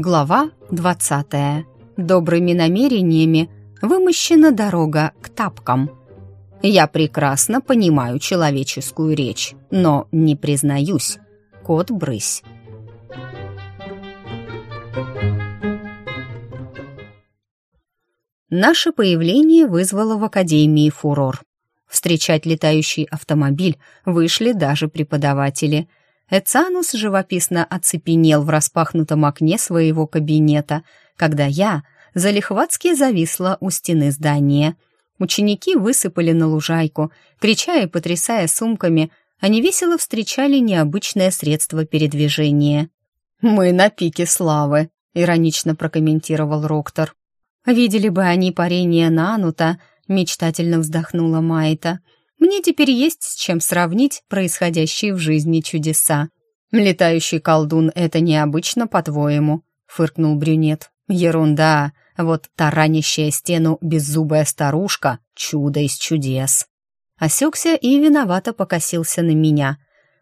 Глава 20. Добрыми намерениями вымощена дорога к тапкам. Я прекрасно понимаю человеческую речь, но не признаюсь. Кот брысь. Наше появление вызвало в академии фурор. Встречать летающий автомобиль вышли даже преподаватели. Эцанус живописно оцепенел в распахнутом окне своего кабинета, когда я залихватски зависла у стены здания. Ученики высыпали на лужайку, крича и потрясая сумками, они весело встречали необычное средство передвижения. «Мы на пике славы», — иронично прокомментировал Роктор. «Видели бы они парение Нанута», — мечтательно вздохнула Майта — мне теперь есть с чем сравнить происходящие в жизни чудеса. «Летающий колдун — это необычно, по-твоему?» — фыркнул брюнет. «Ерунда. Вот таранящая стену беззубая старушка — чудо из чудес». Осекся и виновато покосился на меня.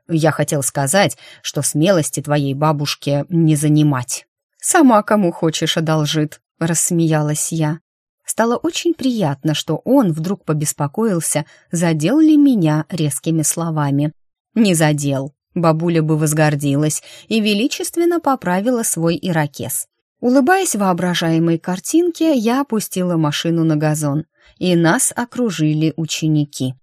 «Я хотел сказать, что смелости твоей бабушке не занимать». «Сама кому хочешь одолжит», — рассмеялась я. Стало очень приятно, что он вдруг побеспокоился, задел ли меня резкими словами. Не задел. Бабуля бы возгордилась и величественно поправила свой ирокез. Улыбаясь воображаемой картинке, я опустила машину на газон, и нас окружили ученики.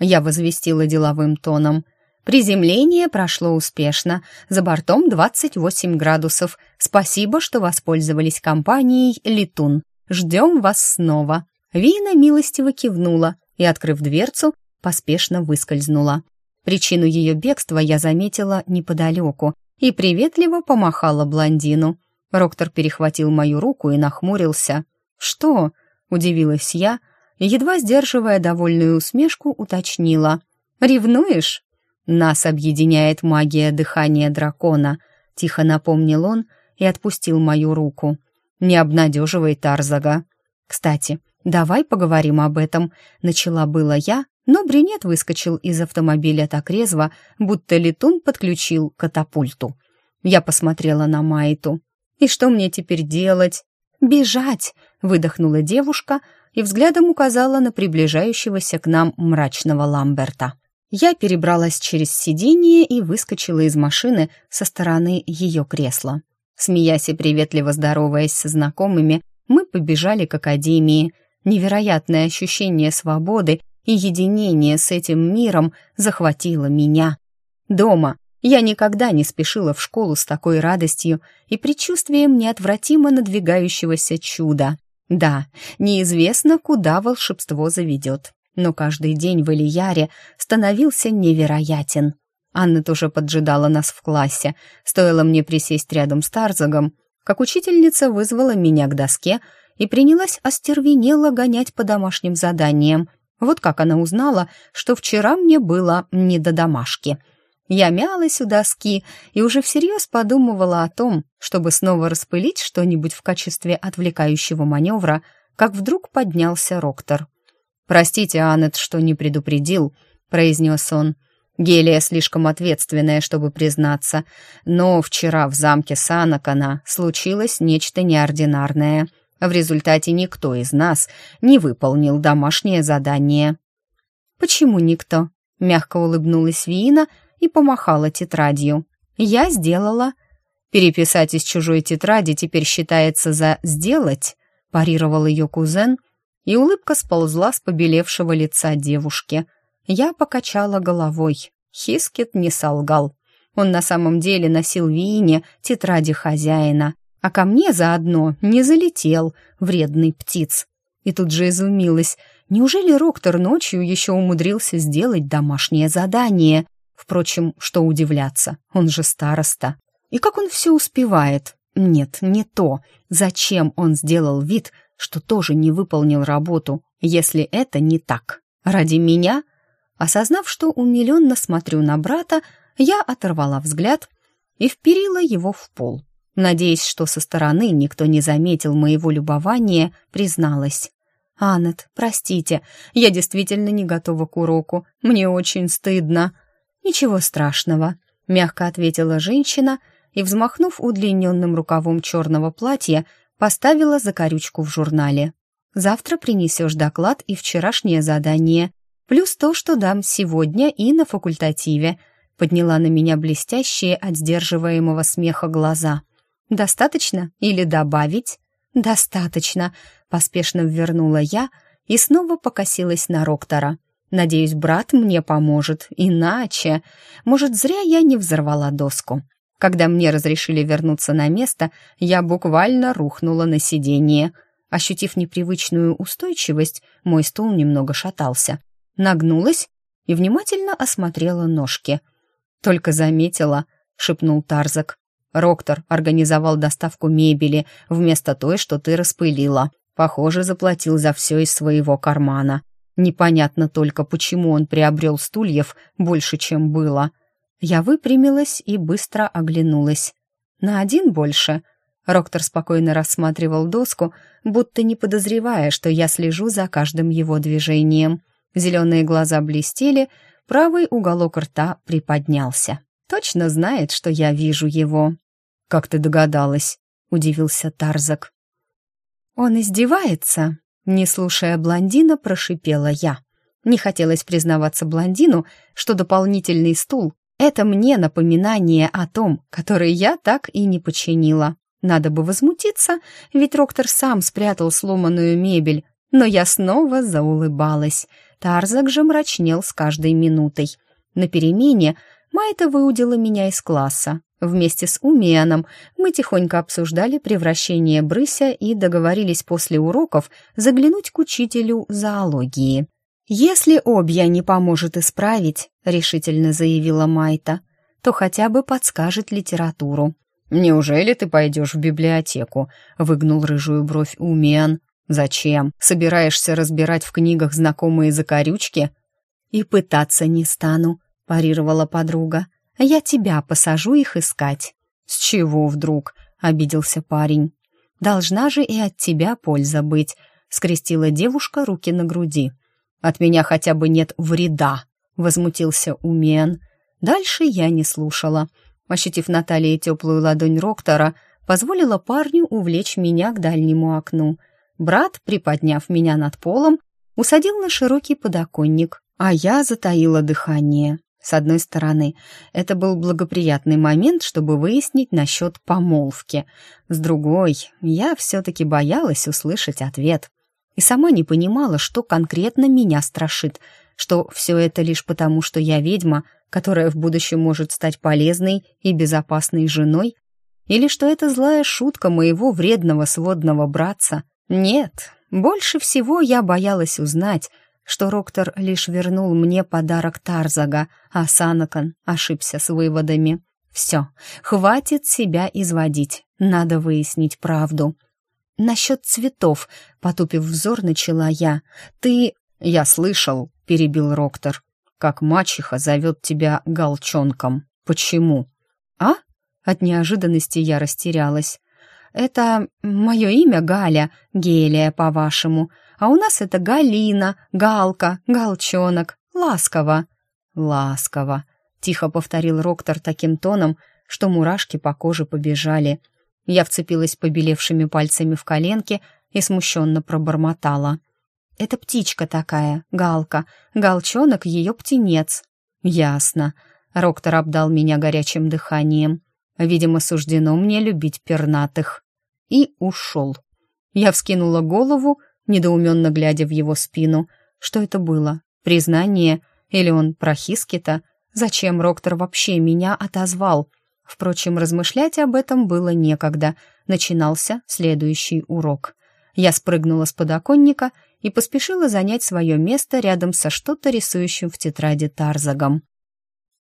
Я возвестила деловым тоном. Приземление прошло успешно. За бортом 28 градусов. Спасибо, что воспользовались компанией «Летун». Ждем вас снова». Вина милостиво кивнула и, открыв дверцу, поспешно выскользнула. Причину ее бегства я заметила неподалеку и приветливо помахала блондину. Роктор перехватил мою руку и нахмурился. «Что?» — удивилась я, едва сдерживая довольную усмешку, уточнила. «Ревнуешь?» «Нас объединяет магия дыхания дракона», — тихо напомнил он и отпустил мою руку. Не обнадеживай Тарзага. Кстати, давай поговорим об этом. Начала было я, но брюнет выскочил из автомобиля так резво, будто летун подключил катапульту. Я посмотрела на Майту. «И что мне теперь делать?» «Бежать!» — выдохнула девушка и взглядом указала на приближающегося к нам мрачного Ламберта. Я перебралась через сиденье и выскочила из машины со стороны ее кресла. Смеясь и приветливо здороваясь со знакомыми, мы побежали к академии. Невероятное ощущение свободы и единения с этим миром захватило меня. Дома я никогда не спешила в школу с такой радостью и предчувствием неотвратимо надвигающегося чуда. Да, неизвестно, куда волшебство заведет, но каждый день в Ильяре становился невероятен. Анна тоже поджидала нас в классе. Стоило мне присесть рядом с Тарзагом, как учительница вызвала меня к доске и принялась остервенело гонять по домашним заданиям. Вот как она узнала, что вчера мне было не до домашки. Я мялась у доски и уже всерьез подумывала о том, чтобы снова распылить что-нибудь в качестве отвлекающего маневра, как вдруг поднялся Роктор. «Простите, Аннет, что не предупредил», — произнес он, — Гелия слишком ответственная, чтобы признаться, но вчера в замке Санакана случилось нечто неординарное. В результате никто из нас не выполнил домашнее задание. «Почему никто?» — мягко улыбнулась Виина и помахала тетрадью. «Я сделала». «Переписать из чужой тетради теперь считается за «сделать», — парировал ее кузен, и улыбка сползла с побелевшего лица девушки — я покачала головой. Хискет не солгал. Он на самом деле носил в Виине тетради хозяина, а ко мне заодно не залетел вредный птиц. И тут же изумилась. Неужели Роктор ночью еще умудрился сделать домашнее задание? Впрочем, что удивляться, он же староста. И как он все успевает? Нет, не то. Зачем он сделал вид, что тоже не выполнил работу, если это не так? Ради меня? Осознав, что умиленно смотрю на брата, я оторвала взгляд и вперила его в пол. Надеясь, что со стороны никто не заметил моего любования, призналась. «Аннет, простите, я действительно не готова к уроку. Мне очень стыдно». «Ничего страшного», — мягко ответила женщина и, взмахнув удлиненным рукавом черного платья, поставила закорючку в журнале. «Завтра принесешь доклад и вчерашнее задание, плюс то, что дам сегодня и на факультативе», подняла на меня блестящие от сдерживаемого смеха глаза. «Достаточно или добавить?» «Достаточно», — поспешно ввернула я и снова покосилась на Роктора. «Надеюсь, брат мне поможет, иначе...» Может, зря я не взорвала доску. Когда мне разрешили вернуться на место, я буквально рухнула на сиденье. Ощутив непривычную устойчивость, мой стул немного шатался. Нагнулась и внимательно осмотрела ножки. «Только заметила», — шепнул Тарзак. «Роктор организовал доставку мебели вместо той, что ты распылила. Похоже, заплатил за все из своего кармана. Непонятно только, почему он приобрел стульев больше, чем было». Я выпрямилась и быстро оглянулась. На один больше. Роктор спокойно рассматривал доску, будто не подозревая, что я слежу за каждым его движением. Зеленые глаза блестели, правый уголок рта приподнялся. Точно знает, что я вижу его. «Как ты догадалась?» — удивился Тарзак. «Он издевается?» Не слушая блондина, прошипела я. Не хотелось признаваться блондину, что дополнительный стул это мне напоминание о том, которое я так и не починила. Надо бы возмутиться, ведь Роктор сам спрятал сломанную мебель, но я снова заулыбалась. Тарзак же мрачнел с каждой минутой. На перемене Майта выудила меня из класса. Вместе с Умианом мы тихонько обсуждали превращение брыся и договорились после уроков заглянуть к учителю зоологии. «Если Обья не поможет исправить», — решительно заявила Майта, «то хотя бы подскажет литературу». «Неужели ты пойдешь в библиотеку?» — выгнул рыжую бровь Умиан. «Зачем? Собираешься разбирать в книгах знакомые закорючки?» «И пытаться не стану», — парировала подруга. «Я тебя посажу их искать». «С чего вдруг?» — обиделся парень. «Должна же и от тебя польза быть», — скрестила девушка руки на груди. От меня хотя бы нет вреда», — возмутился Умен. Дальше я не слушала. Ощутив на талии теплую ладонь Роктора, позволила парню увлечь меня к дальнему окну. Брат, приподняв меня над полом, усадил на широкий подоконник, а я затаила дыхание. С одной стороны, это был благоприятный момент, чтобы выяснить насчет помолвки. С другой, я все-таки боялась услышать ответ и сама не понимала, что конкретно меня страшит, что все это лишь потому, что я ведьма, которая в будущем может стать полезной и безопасной женой, или что это злая шутка моего вредного сводного братца. Нет, больше всего я боялась узнать, что Роктор лишь вернул мне подарок Тарзага, а Санакан ошибся с выводами. Все, хватит себя изводить, надо выяснить правду. «Насчет цветов», — потупив взор, начала я. «Ты...» «Я слышал», — перебил Роктор, «как мачеха зовет тебя галчонком. Почему?» «А?» От неожиданности я растерялась. «Это мое имя Галя, Гелия, по-вашему, а у нас это Галина, Галка, Галчонок, ласково». «Ласково», — тихо повторил Роктор таким тоном, что мурашки по коже побежали — я вцепилась побелевшими пальцами в коленки и смущенно пробормотала. «Это птичка такая, галка. Галчонок — ее птенец». «Ясно». Роктор обдал меня горячим дыханием. «Видимо, суждено мне любить пернатых». И ушел. Я вскинула голову, недоуменно глядя в его спину. Что это было? Признание? Или он про Хискита? Зачем Роктор вообще меня отозвал? Впрочем, размышлять об этом было некогда. Начинался следующий урок. Я спрыгнула с подоконника и поспешила занять свое место рядом со что-то рисующим в тетради Тарзагом.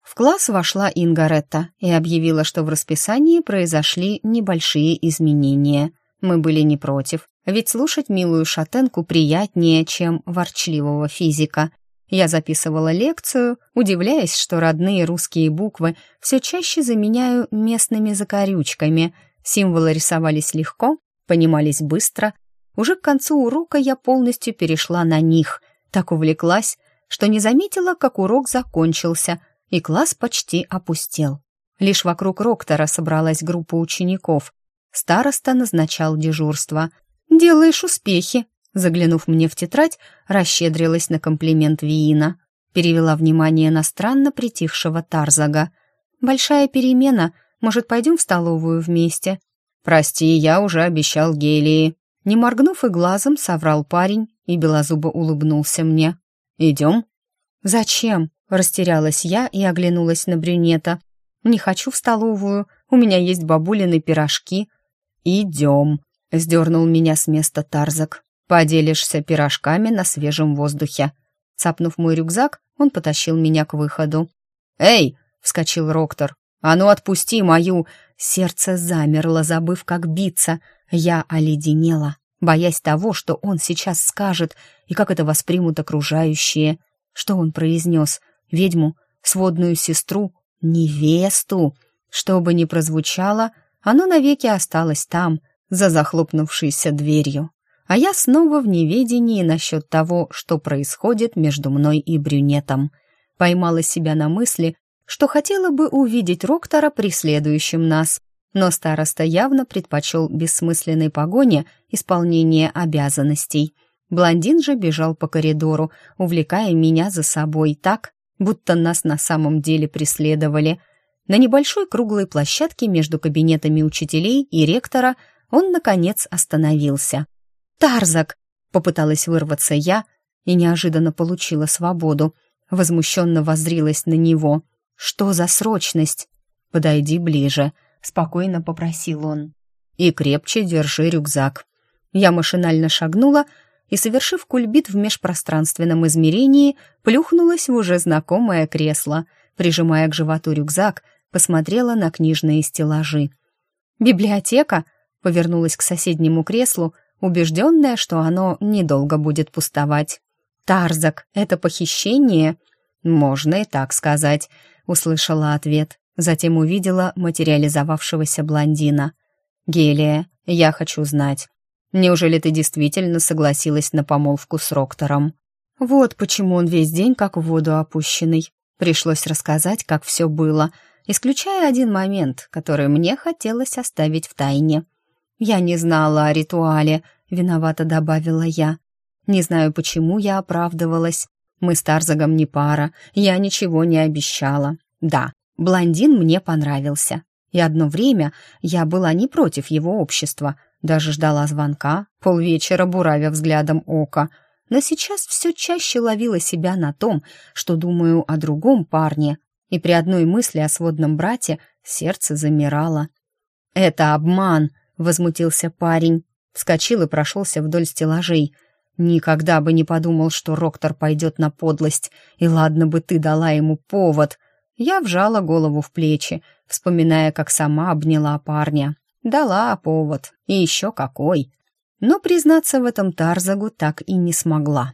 В класс вошла Ингаретта и объявила, что в расписании произошли небольшие изменения. Мы были не против, ведь слушать милую шатенку приятнее, чем ворчливого физика — я записывала лекцию, удивляясь, что родные русские буквы все чаще заменяю местными закорючками. Символы рисовались легко, понимались быстро. Уже к концу урока я полностью перешла на них. Так увлеклась, что не заметила, как урок закончился, и класс почти опустел. Лишь вокруг Роктора собралась группа учеников. Староста назначал дежурство. «Делаешь успехи», заглянув мне в тетрадь, расщедрилась на комплимент Виина. Перевела внимание на странно притихшего Тарзага. «Большая перемена. Может, пойдем в столовую вместе?» «Прости, я уже обещал Гелии». Не моргнув и глазом, соврал парень и белозубо улыбнулся мне. «Идем?» «Зачем?» — растерялась я и оглянулась на брюнета. «Не хочу в столовую, у меня есть бабулины пирожки». «Идем», — сдернул меня с места Тарзак. «Поделишься пирожками на свежем воздухе». Цапнув мой рюкзак, он потащил меня к выходу. «Эй!» — вскочил Роктор. «А ну отпусти мою!» Сердце замерло, забыв, как биться. Я оледенела, боясь того, что он сейчас скажет, и как это воспримут окружающие. Что он произнес? Ведьму? Сводную сестру? Невесту? Что бы ни прозвучало, оно навеки осталось там, за захлопнувшейся дверью. А я снова в неведении насчет того, что происходит между мной и брюнетом. Поймала себя на мысли, что хотела бы увидеть Роктора преследующим нас, но староста явно предпочел бессмысленной погоне исполнение обязанностей. Блондин же бежал по коридору, увлекая меня за собой так, будто нас на самом деле преследовали. На небольшой круглой площадке между кабинетами учителей и ректора он, наконец, остановился. «Тарзак!» — попыталась вырваться я и неожиданно получила свободу. Возмущенно воззрилась на него — «Что за срочность?» «Подойди ближе», — спокойно попросил он. «И крепче держи рюкзак». Я машинально шагнула и, совершив кульбит в межпространственном измерении, плюхнулась в уже знакомое кресло, прижимая к животу рюкзак, посмотрела на книжные стеллажи. «Библиотека?» — повернулась к соседнему креслу, убежденная, что оно недолго будет пустовать. «Тарзак, это похищение?» «Можно и так сказать», услышала ответ, затем увидела материализовавшегося блондина. «Гелия, я хочу знать, неужели ты действительно согласилась на помолвку с Роктором?» Вот почему он весь день как в воду опущенный. Пришлось рассказать, как все было, исключая один момент, который мне хотелось оставить в тайне. «Я не знала о ритуале», — виновато добавила я. Не знаю, почему я оправдывалась, мы с Тарзагом не пара, я ничего не обещала. Да, блондин мне понравился. И одно время я была не против его общества, даже ждала звонка, полвечера буравя взглядом ока. Но сейчас все чаще ловила себя на том, что думаю о другом парне, и при одной мысли о сводном брате сердце замирало. «Это обман!» — возмутился парень. Вскочил и прошелся вдоль стеллажей — Никогда бы не подумал, что Роктор пойдет на подлость, и ладно бы ты дала ему повод. Я вжала голову в плечи, вспоминая, как сама обняла парня. Дала повод, и еще какой. Но признаться в этом Тарзагу так и не смогла.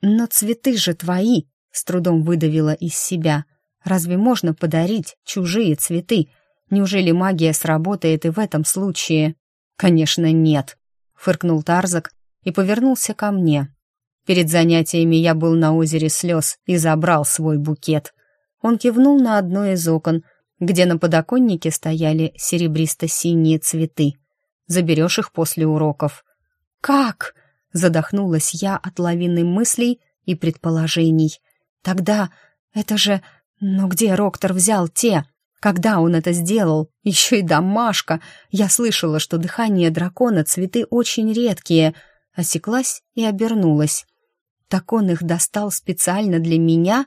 «Но цветы же твои!» — с трудом выдавила из себя. «Разве можно подарить чужие цветы? Неужели магия сработает и в этом случае?» «Конечно, нет», — фыркнул Тарзак, и повернулся ко мне. Перед занятиями я был на озере слез и забрал свой букет. Он кивнул на одно из окон, где на подоконнике стояли серебристо-синие цветы. Заберешь их после уроков. «Как?» — задохнулась я от лавины мыслей и предположений. «Тогда это же... Но где Роктор взял те? Когда он это сделал? Еще и домашка. Я слышала, что дыхание дракона цветы очень редкие — осеклась и обернулась. Так он их достал специально для меня?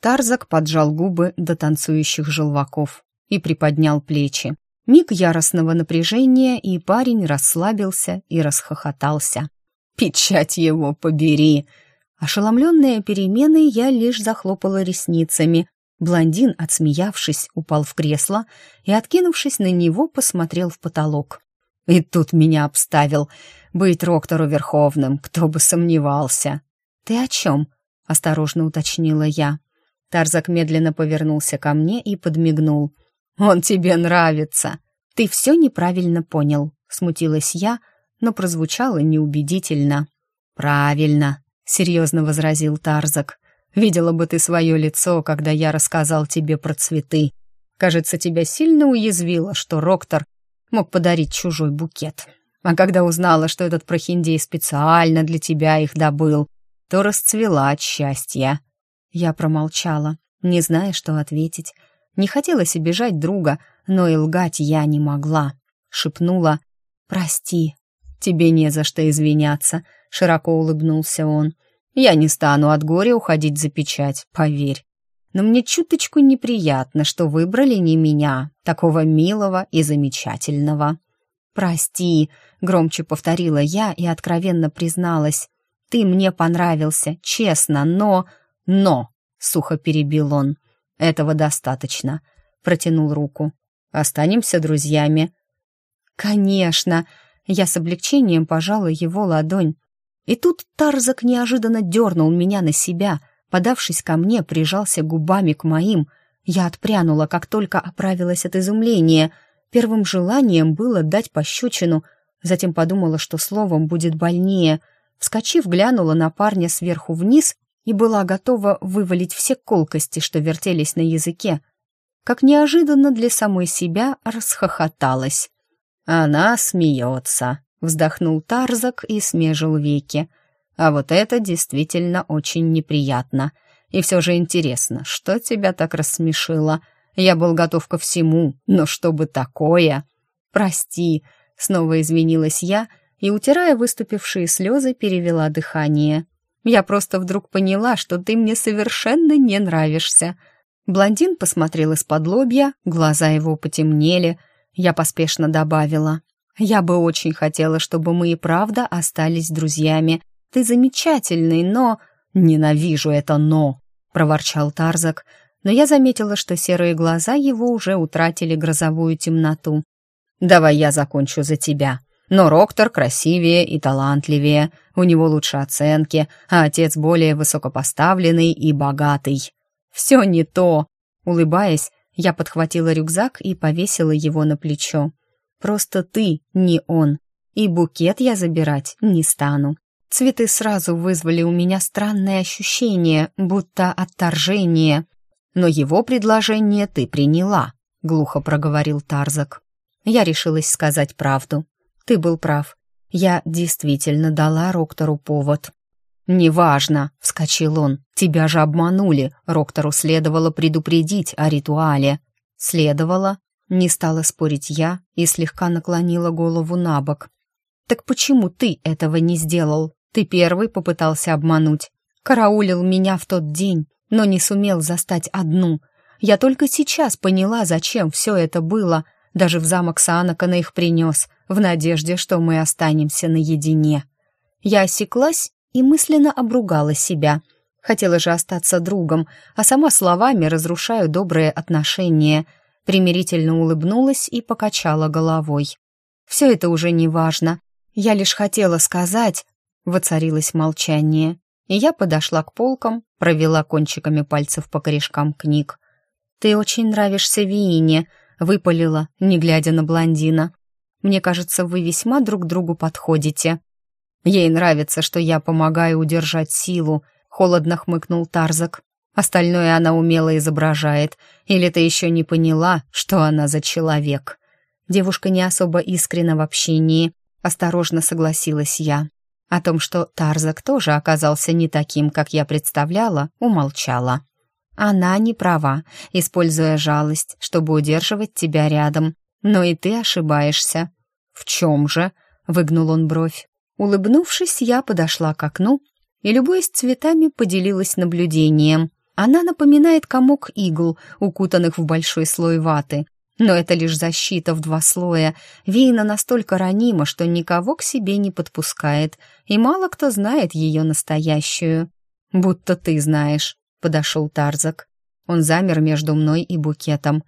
Тарзак поджал губы до танцующих желваков и приподнял плечи. Миг яростного напряжения, и парень расслабился и расхохотался. «Печать его побери!» Ошеломленная переменой, я лишь захлопала ресницами. Блондин, отсмеявшись, упал в кресло и, откинувшись на него, посмотрел в потолок. И тут меня обставил. Быть Роктору Верховным, кто бы сомневался. «Ты о чем?» — осторожно уточнила я. Тарзак медленно повернулся ко мне и подмигнул. «Он тебе нравится!» «Ты все неправильно понял», — смутилась я, но прозвучало неубедительно. «Правильно», — серьезно возразил Тарзак. «Видела бы ты свое лицо, когда я рассказал тебе про цветы. Кажется, тебя сильно уязвило, что Роктор мог подарить чужой букет. А когда узнала, что этот прохиндей специально для тебя их добыл, то расцвела от счастья. Я промолчала, не зная, что ответить. Не хотелось обижать друга, но и лгать я не могла. Шепнула «Прости». «Тебе не за что извиняться», — широко улыбнулся он. «Я не стану от горя уходить за печать, поверь. Но мне чуточку неприятно, что выбрали не меня, такого милого и замечательного». «Прости», — громче повторила я и откровенно призналась. «Ты мне понравился, честно, но...» «Но», — сухо перебил он, — «этого достаточно», — протянул руку. «Останемся друзьями». «Конечно!» — я с облегчением пожала его ладонь. И тут Тарзак неожиданно дернул меня на себя, подавшись ко мне, прижался губами к моим. Я отпрянула, как только оправилась от изумления — Первым желанием было дать пощечину, затем подумала, что словом будет больнее. Вскочив, глянула на парня сверху вниз и была готова вывалить все колкости, что вертелись на языке. Как неожиданно для самой себя расхохоталась. «Она смеется», — вздохнул Тарзак и смежил веки. «А вот это действительно очень неприятно. И все же интересно, что тебя так рассмешило?» Я был готов ко всему, но чтобы такое... Прости, снова извинилась я и, утирая выступившие слезы, перевела дыхание. Я просто вдруг поняла, что ты мне совершенно не нравишься. Блондин посмотрел из-под лобья, глаза его потемнели. Я поспешно добавила. Я бы очень хотела, чтобы мы и правда остались друзьями. Ты замечательный, но... Ненавижу это «но», — проворчал Тарзак, но я заметила, что серые глаза его уже утратили грозовую темноту. «Давай я закончу за тебя. Но Роктор красивее и талантливее, у него лучше оценки, а отец более высокопоставленный и богатый». «Все не то!» Улыбаясь, я подхватила рюкзак и повесила его на плечо. «Просто ты, не он, и букет я забирать не стану». Цветы сразу вызвали у меня странное ощущение, будто отторжение, но его предложение ты приняла», — глухо проговорил Тарзак. Я решилась сказать правду. Ты был прав. Я действительно дала Роктору повод. «Неважно», — вскочил он. «Тебя же обманули. Роктору следовало предупредить о ритуале». «Следовало?» — не стала спорить я и слегка наклонила голову на бок. «Так почему ты этого не сделал? Ты первый попытался обмануть. Караулил меня в тот день, но не сумел застать одну. Я только сейчас поняла, зачем все это было. Даже в замок Саанакана их принес, в надежде, что мы останемся наедине. Я осеклась и мысленно обругала себя. Хотела же остаться другом, а сама словами разрушаю добрые отношения. Примирительно улыбнулась и покачала головой. Все это уже не важно. Я лишь хотела сказать... Воцарилось молчание и я подошла к полкам, провела кончиками пальцев по корешкам книг. «Ты очень нравишься Виине», — выпалила, не глядя на блондина. «Мне кажется, вы весьма друг другу подходите». «Ей нравится, что я помогаю удержать силу», — холодно хмыкнул Тарзак. «Остальное она умело изображает. Или ты еще не поняла, что она за человек?» Девушка не особо искренна в общении. Осторожно согласилась я. О том, что Тарзак тоже оказался не таким, как я представляла, умолчала. Она не права, используя жалость, чтобы удерживать тебя рядом. Но и ты ошибаешься. В чем же? Выгнул он бровь. Улыбнувшись, я подошла к окну и, любуясь цветами, поделилась наблюдением. Она напоминает комок игл, укутанных в большой слой ваты, но это лишь защита в два слоя. Вина настолько ранима, что никого к себе не подпускает, и мало кто знает ее настоящую. «Будто ты знаешь», — подошел Тарзак. Он замер между мной и букетом.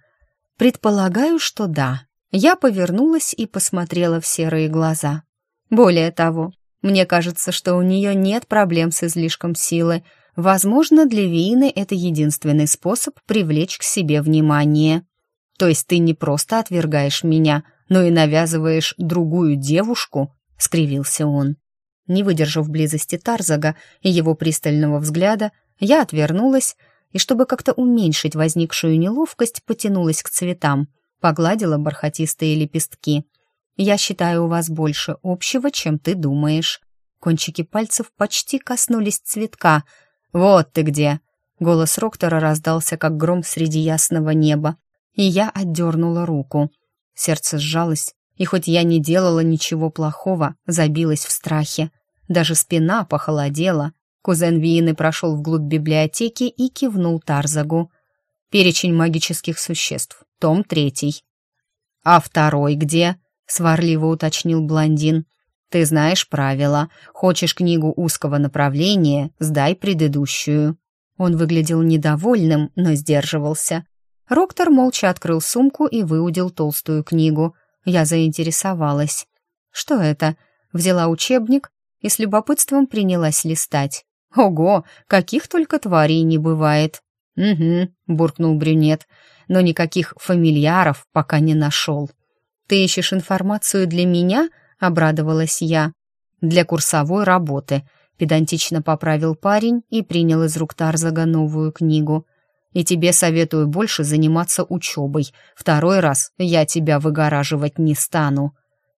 «Предполагаю, что да». Я повернулась и посмотрела в серые глаза. Более того, мне кажется, что у нее нет проблем с излишком силы. Возможно, для Вины это единственный способ привлечь к себе внимание. То есть ты не просто отвергаешь меня, но и навязываешь другую девушку?» — скривился он. Не выдержав близости Тарзага и его пристального взгляда, я отвернулась и, чтобы как-то уменьшить возникшую неловкость, потянулась к цветам, погладила бархатистые лепестки. «Я считаю, у вас больше общего, чем ты думаешь». Кончики пальцев почти коснулись цветка. «Вот ты где!» Голос Роктора раздался, как гром среди ясного неба, и я отдернула руку. Сердце сжалось, и хоть я не делала ничего плохого, забилась в страхе. Даже спина похолодела. Кузен Виины прошел вглубь библиотеки и кивнул Тарзагу. Перечень магических существ. Том третий. «А второй где?» — сварливо уточнил блондин. «Ты знаешь правила. Хочешь книгу узкого направления, сдай предыдущую». Он выглядел недовольным, но сдерживался. Роктор молча открыл сумку и выудил толстую книгу. Я заинтересовалась. «Что это?» Взяла учебник и с любопытством принялась листать. «Ого, каких только тварей не бывает!» «Угу», — буркнул брюнет, «но никаких фамильяров пока не нашел». «Ты ищешь информацию для меня?» — обрадовалась я. «Для курсовой работы», — педантично поправил парень и принял из рук Тарзага новую книгу. «И тебе советую больше заниматься учебой. Второй раз я тебя выгораживать не стану».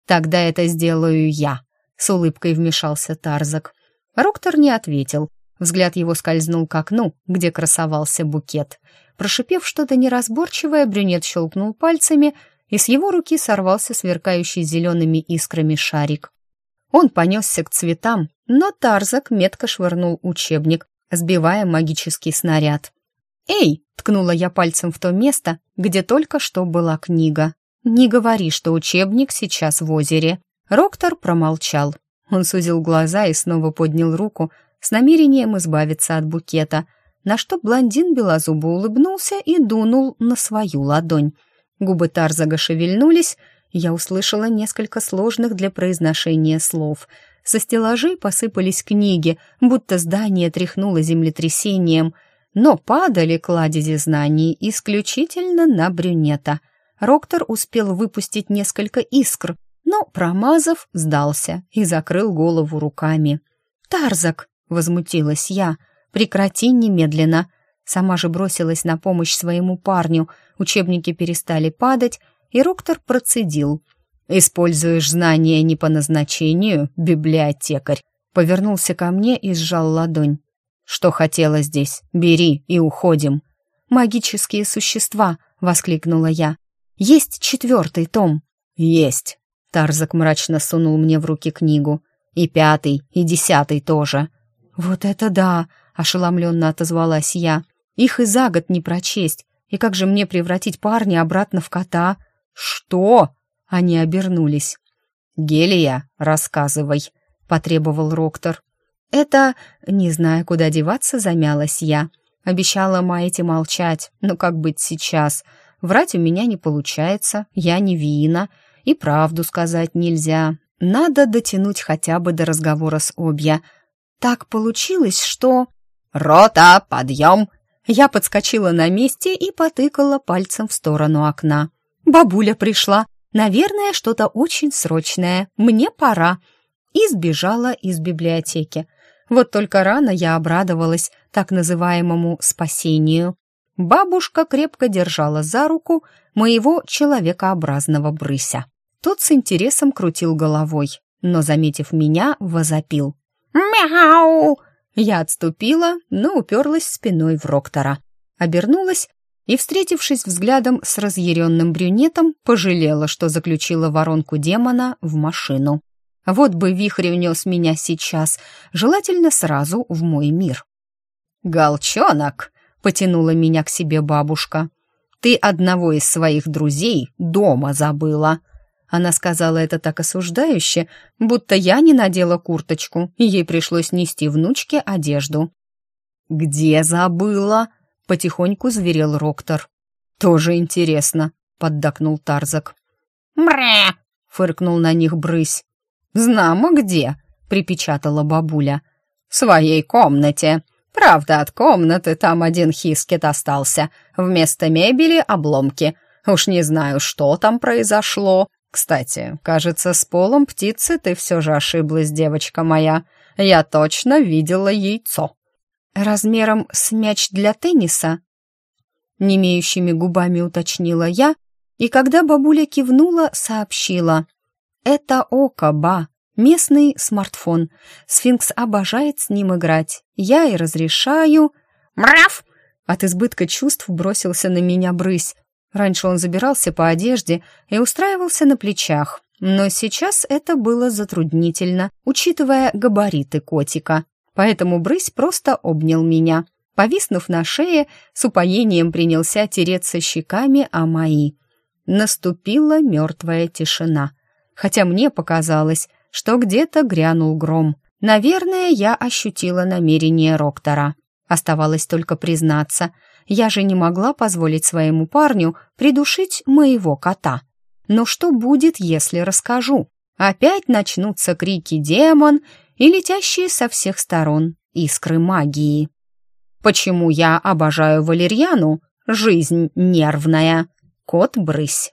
«Тогда это сделаю я», — с улыбкой вмешался Тарзак. Роктор не ответил. Взгляд его скользнул к окну, где красовался букет. Прошипев что-то неразборчивое, брюнет щелкнул пальцами, и с его руки сорвался сверкающий зелеными искрами шарик. Он понесся к цветам, но Тарзак метко швырнул учебник, сбивая магический снаряд. «Эй!» — ткнула я пальцем в то место, где только что была книга. «Не говори, что учебник сейчас в озере». Роктор промолчал. Он сузил глаза и снова поднял руку с намерением избавиться от букета, на что блондин белозубо улыбнулся и дунул на свою ладонь. Губы Тарзага шевельнулись, я услышала несколько сложных для произношения слов. Со стеллажей посыпались книги, будто здание тряхнуло землетрясением, но падали кладези знаний исключительно на брюнета. Роктор успел выпустить несколько искр, но, промазав, сдался и закрыл голову руками. «Тарзак!» — возмутилась я. «Прекрати немедленно!» Сама же бросилась на помощь своему парню. Учебники перестали падать, и Роктор процедил. «Используешь знания не по назначению, библиотекарь!» Повернулся ко мне и сжал ладонь. «Что хотела здесь? Бери и уходим!» «Магические существа!» — воскликнула я. «Есть четвертый том!» «Есть!» Тарзак мрачно сунул мне в руки книгу. «И пятый, и десятый тоже». «Вот это да!» — ошеломленно отозвалась я. «Их и за год не прочесть. И как же мне превратить парня обратно в кота?» «Что?» — они обернулись. «Гелия, рассказывай», — потребовал Роктор. «Это...» — не зная, куда деваться, замялась я. Обещала Маэти молчать, но как быть сейчас? Врать у меня не получается, я не Виина, и правду сказать нельзя. Надо дотянуть хотя бы до разговора с Обья. Так получилось, что... «Рота, подъем!» Я подскочила на месте и потыкала пальцем в сторону окна. «Бабуля пришла. Наверное, что-то очень срочное. Мне пора». И сбежала из библиотеки. Вот только рано я обрадовалась так называемому «спасению». Бабушка крепко держала за руку моего человекообразного брыся. Тот с интересом крутил головой, но, заметив меня, возопил. «Мяу!» Я отступила, но уперлась спиной в Роктора. Обернулась и, встретившись взглядом с разъяренным брюнетом, пожалела, что заключила воронку демона в машину. Вот бы вихрь внес меня сейчас, желательно сразу в мой мир. «Голчонок!» — потянула меня к себе бабушка. «Ты одного из своих друзей дома забыла!» Она сказала это так осуждающе, будто я не надела курточку, и ей пришлось нести внучке одежду. «Где забыла?» — потихоньку зверел Роктор. «Тоже интересно», — поддакнул Тарзак. «Мрэ!» — фыркнул на них брысь. «Знамо где?» — припечатала бабуля. «В своей комнате. Правда, от комнаты там один хискет остался. Вместо мебели — обломки. Уж не знаю, что там произошло, «Кстати, кажется, с полом птицы ты все же ошиблась, девочка моя. Я точно видела яйцо». размером с мяч для тенниса?» Немеющими губами уточнила я, и когда бабуля кивнула, сообщила. «Это Окаба, местный смартфон. Сфинкс обожает с ним играть. Я и разрешаю...» «Мрав!» От избытка чувств бросился на меня брысь. Раньше он забирался по одежде и устраивался на плечах, но сейчас это было затруднительно, учитывая габариты котика. Поэтому брысь просто обнял меня. Повиснув на шее, с упоением принялся тереться щеками о мои. Наступила мертвая тишина. Хотя мне показалось, что где-то грянул гром. Наверное, я ощутила намерение Роктора. Оставалось только признаться, я же не могла позволить своему парню придушить моего кота. Но что будет, если расскажу? Опять начнутся крики «демон» и летящие со всех сторон искры магии. Почему я обожаю валерьяну? Жизнь нервная. Кот-брысь.